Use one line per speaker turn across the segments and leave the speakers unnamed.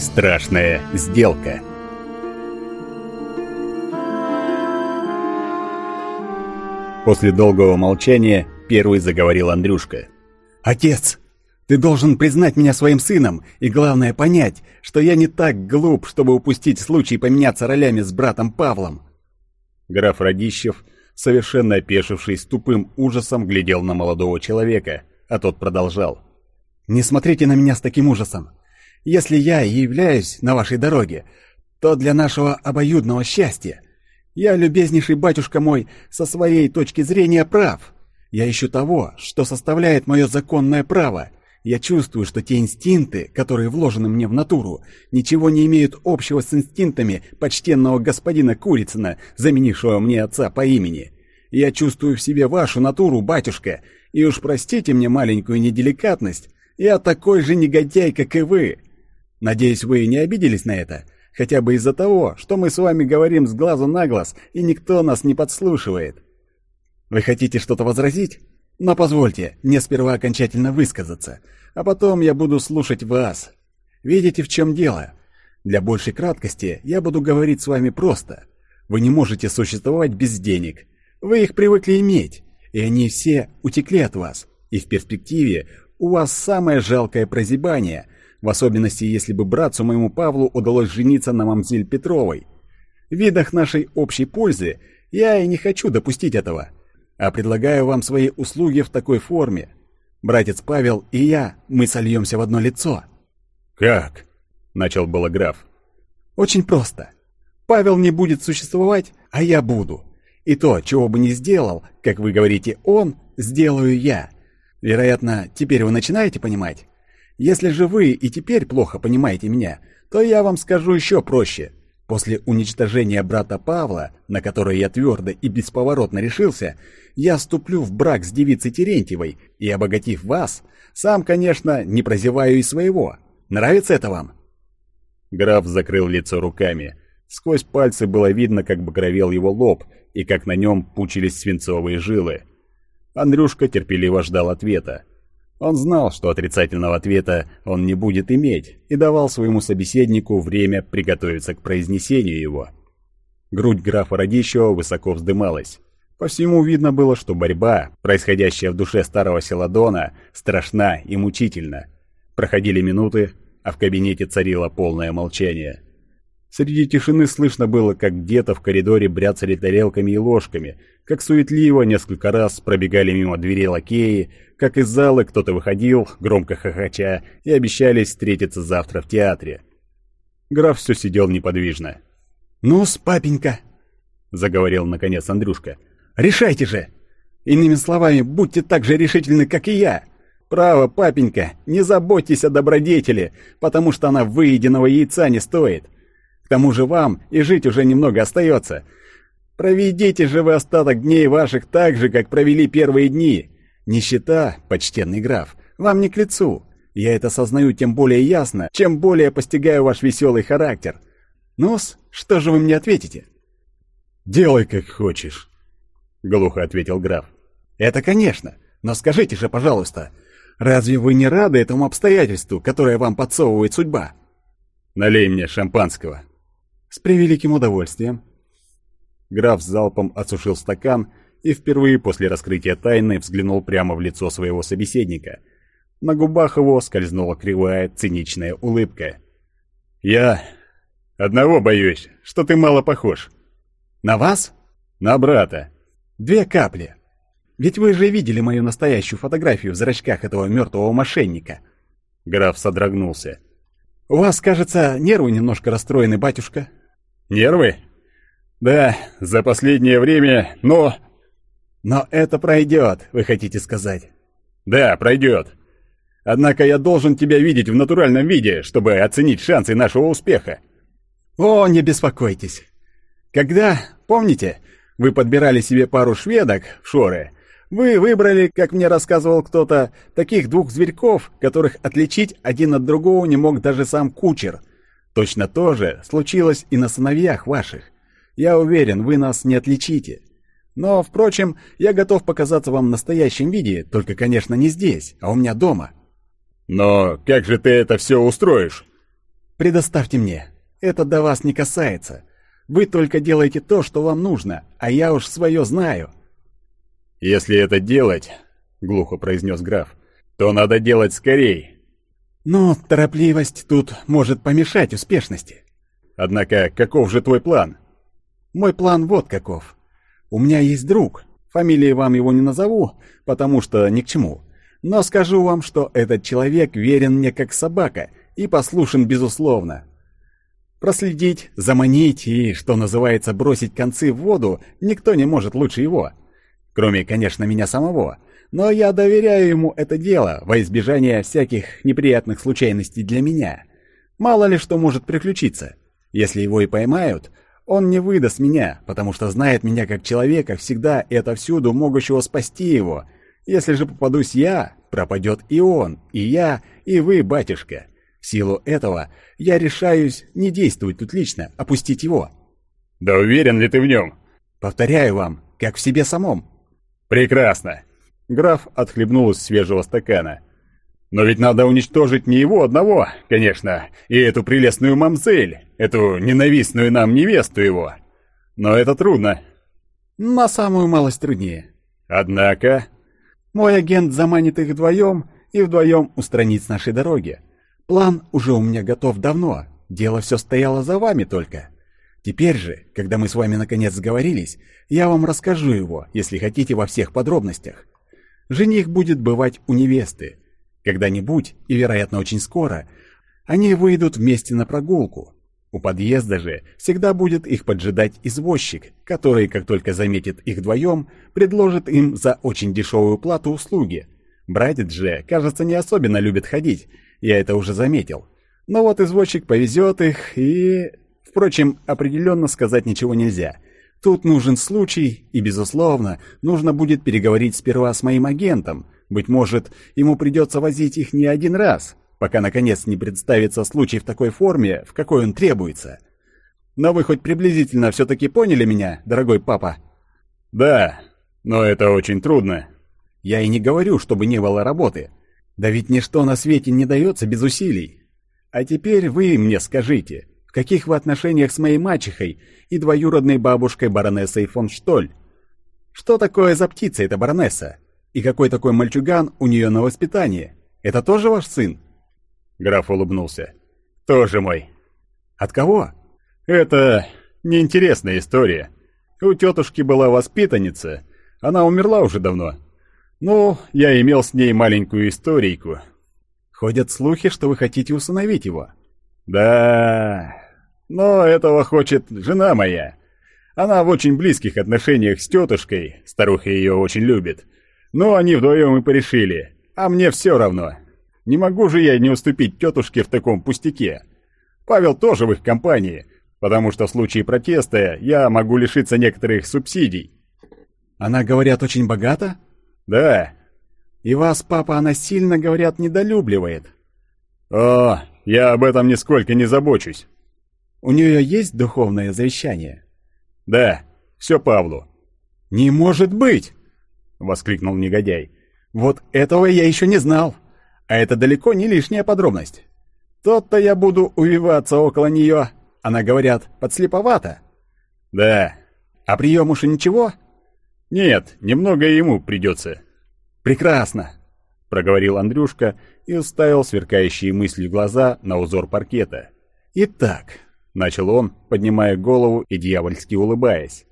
Страшная сделка. После долгого молчания первый заговорил Андрюшка.
«Отец, ты должен признать меня своим сыном, и главное понять, что я не так глуп, чтобы упустить случай поменяться ролями с братом Павлом».
Граф Радищев, совершенно опешивший с тупым ужасом, глядел на молодого человека, а тот продолжал.
«Не смотрите на меня с таким ужасом. Если я и являюсь на вашей дороге, то для нашего обоюдного счастья. Я, любезнейший батюшка мой, со своей точки зрения прав. Я ищу того, что составляет мое законное право. Я чувствую, что те инстинкты, которые вложены мне в натуру, ничего не имеют общего с инстинктами почтенного господина Курицына, заменившего мне отца по имени. Я чувствую в себе вашу натуру, батюшка, и уж простите мне маленькую неделикатность, я такой же негодяй, как и вы. Надеюсь, вы не обиделись на это, хотя бы из-за того, что мы с вами говорим с глазу на глаз, и никто нас не подслушивает. Вы хотите что-то возразить? Но позвольте мне сперва окончательно высказаться, а потом я буду слушать вас. Видите, в чем дело? Для большей краткости я буду говорить с вами просто. Вы не можете существовать без денег. Вы их привыкли иметь, и они все утекли от вас. И в перспективе у вас самое жалкое прозябание, в особенности, если бы братцу моему Павлу удалось жениться на мамзель Петровой. В видах нашей общей пользы я и не хочу допустить этого, а предлагаю вам свои услуги в такой форме. Братец Павел и я, мы сольемся в одно лицо».
«Как?» — начал было граф.
«Очень просто. Павел не будет существовать, а я буду. И то, чего бы ни сделал, как вы говорите, он, сделаю я. Вероятно, теперь вы начинаете понимать? Если же вы и теперь плохо понимаете меня, то я вам скажу еще проще. После уничтожения брата Павла, на которое я твердо и бесповоротно решился, я вступлю в брак с девицей Терентьевой и, обогатив вас, сам, конечно, не прозеваю и своего. Нравится это вам?»
Граф закрыл лицо руками. Сквозь пальцы было видно, как багровел его лоб и как на нем пучились свинцовые жилы. Андрюшка терпеливо ждал ответа. Он знал, что отрицательного ответа он не будет иметь, и давал своему собеседнику время приготовиться к произнесению его. Грудь графа Радищева высоко вздымалась. По всему видно было, что борьба, происходящая в душе старого Селадона, страшна и мучительна. Проходили минуты, а в кабинете царило полное молчание. Среди тишины слышно было, как где-то в коридоре бряцали тарелками и ложками, как суетливо несколько раз пробегали мимо дверей лакеи, как из зала кто-то выходил, громко хохоча, и обещались встретиться завтра в театре. Граф все сидел неподвижно.
«Ну-с, папенька!» — заговорил наконец Андрюшка. «Решайте же! Иными словами, будьте так же решительны, как и я!» «Право, папенька, не заботьтесь о добродетели, потому что она выеденного яйца не стоит. К тому же вам и жить уже немного остается. Проведите же вы остаток дней ваших так же, как провели первые дни. Нищета, почтенный граф, вам не к лицу. Я это сознаю тем более ясно, чем более постигаю ваш веселый характер. Ну-с, что же вы мне ответите?»
«Делай, как хочешь», — глухо ответил граф.
«Это конечно, но скажите же, пожалуйста, разве вы не рады этому обстоятельству, которое вам подсовывает судьба?»
«Налей мне шампанского».
«С превеликим удовольствием».
Граф залпом осушил стакан и впервые после раскрытия тайны взглянул прямо в лицо своего собеседника. На губах его скользнула кривая, циничная улыбка. «Я одного боюсь, что ты мало похож».
«На вас?»
«На брата».
«Две капли. Ведь вы же видели мою настоящую фотографию в зрачках этого мертвого мошенника».
Граф содрогнулся.
«У вас, кажется, нервы немножко расстроены, батюшка».
«Нервы?» «Да, за последнее время, но...»
«Но это пройдет, вы хотите сказать?»
«Да, пройдет. Однако я должен тебя видеть в натуральном виде, чтобы оценить шансы нашего успеха».
«О, не беспокойтесь. Когда, помните, вы подбирали себе пару шведок в шоры, вы выбрали, как мне рассказывал кто-то, таких двух зверьков, которых отличить один от другого не мог даже сам кучер. Точно то же случилось и на сыновьях ваших. Я уверен, вы нас не отличите. Но, впрочем, я готов показаться вам в настоящем виде, только, конечно, не здесь, а у меня дома».
«Но как же ты это все устроишь?»
Предоставьте мне. Это до вас не касается. Вы только делаете то, что вам нужно, а я уж свое знаю».
«Если это делать, — глухо произнес граф, — то надо делать скорей».
«Но торопливость тут может помешать успешности».
«Однако каков же твой план?»
«Мой план вот каков. У меня есть друг. Фамилии вам его не назову, потому что ни к чему. Но скажу вам, что этот человек верен мне как собака и послушен безусловно. Проследить, заманить и, что называется, бросить концы в воду никто не может лучше его. Кроме, конечно, меня самого. Но я доверяю ему это дело во избежание всяких неприятных случайностей для меня. Мало ли что может приключиться. Если его и поймают, он не выдаст меня, потому что знает меня как человека, всегда и отовсюду могущего спасти его. Если же попадусь я, пропадет и он, и я, и вы, батюшка. В силу этого я решаюсь не действовать тут лично, опустить его.
Да уверен ли ты в нем?
Повторяю вам, как в себе самом.
Прекрасно. Граф отхлебнул из свежего стакана. Но ведь надо уничтожить не его одного, конечно, и эту прелестную мамзель, эту ненавистную нам невесту его. Но это трудно.
На самую малость труднее.
Однако...
Мой агент заманит их вдвоем и вдвоем устранит с нашей дороги. План уже у меня готов давно, дело все стояло за вами только. Теперь же, когда мы с вами наконец сговорились, я вам расскажу его, если хотите, во всех подробностях. Жених будет бывать у невесты. Когда-нибудь, и, вероятно, очень скоро, они выйдут вместе на прогулку. У подъезда же всегда будет их поджидать извозчик, который, как только заметит их вдвоем, предложит им за очень дешевую плату услуги. Братец же, кажется, не особенно любит ходить, я это уже заметил. Но вот извозчик повезет их и... Впрочем, определенно сказать ничего нельзя. Тут нужен случай, и, безусловно, нужно будет переговорить сперва с моим агентом. Быть может, ему придется возить их не один раз, пока, наконец, не представится случай в такой форме, в какой он требуется. Но вы хоть приблизительно все-таки поняли меня, дорогой папа?
Да, но это очень трудно.
Я и не говорю, чтобы не было работы. Да ведь ничто на свете не дается без усилий. А теперь вы мне скажите, в каких вы отношениях с моей мачехой и двоюродной бабушкой баронессой фон Штоль? Что такое за птица эта баронесса? И какой такой мальчуган у нее на воспитании? Это тоже ваш сын?»
Граф улыбнулся. «Тоже мой».
«От кого?»
«Это неинтересная история. У тетушки была воспитанница. Она умерла уже давно. Ну, я имел с ней маленькую историйку.
Ходят слухи, что вы хотите усыновить его.
Да, но этого хочет жена моя. Она в очень близких отношениях с тетушкой, старуха ее очень любит. Но они вдвоем и порешили, а мне все равно. Не могу же я не уступить тетушке в таком пустяке. Павел тоже в их компании, потому что в случае протеста я могу лишиться некоторых субсидий.
Она, говорят, очень богата?
«Да».
«И вас, папа, она сильно, говорят, недолюбливает».
«О, я об этом нисколько не забочусь».
«У нее есть духовное завещание?»
«Да, все Павлу».
«Не может быть!» — воскликнул негодяй. «Вот этого я еще не знал. А это далеко не лишняя подробность. Тот-то я буду увиваться около нее. Она, говорят, подслеповата».
«Да».
«А приемуша ничего?»
«Нет, немного ему придется».
«Прекрасно», — проговорил Андрюшка и уставил сверкающие мысли глаза на узор паркета. «Итак», — начал он, поднимая голову и дьявольски улыбаясь,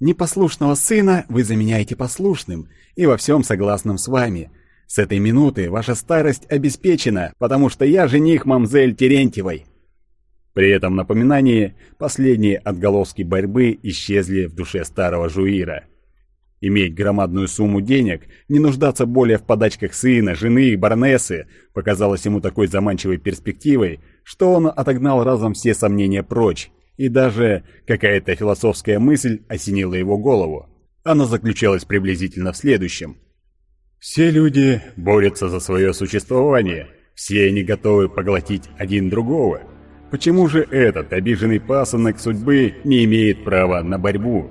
«непослушного сына вы заменяете послушным и во всем согласным с вами. С этой минуты ваша старость обеспечена, потому что я жених мамзель Терентьевой». При этом напоминании последние отголоски борьбы исчезли в душе старого жуира — Иметь громадную сумму денег, не нуждаться более в подачках сына, жены и баронессы, показалось ему такой заманчивой перспективой, что он отогнал разом все сомнения прочь, и даже какая-то философская мысль осенила его голову. Она заключалась приблизительно в следующем.
«Все люди борются за свое существование, все они готовы поглотить один другого. Почему же этот обиженный пасынок судьбы не имеет права на борьбу?»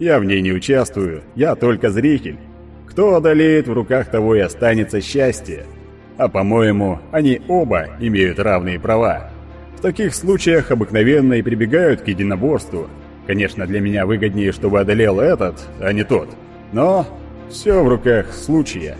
Я в ней не участвую, я только зритель. Кто одолеет в руках того и останется счастье. А по-моему, они оба имеют равные права. В таких случаях обыкновенно и прибегают к единоборству. Конечно, для меня выгоднее, чтобы одолел этот, а не тот. Но все в руках случая.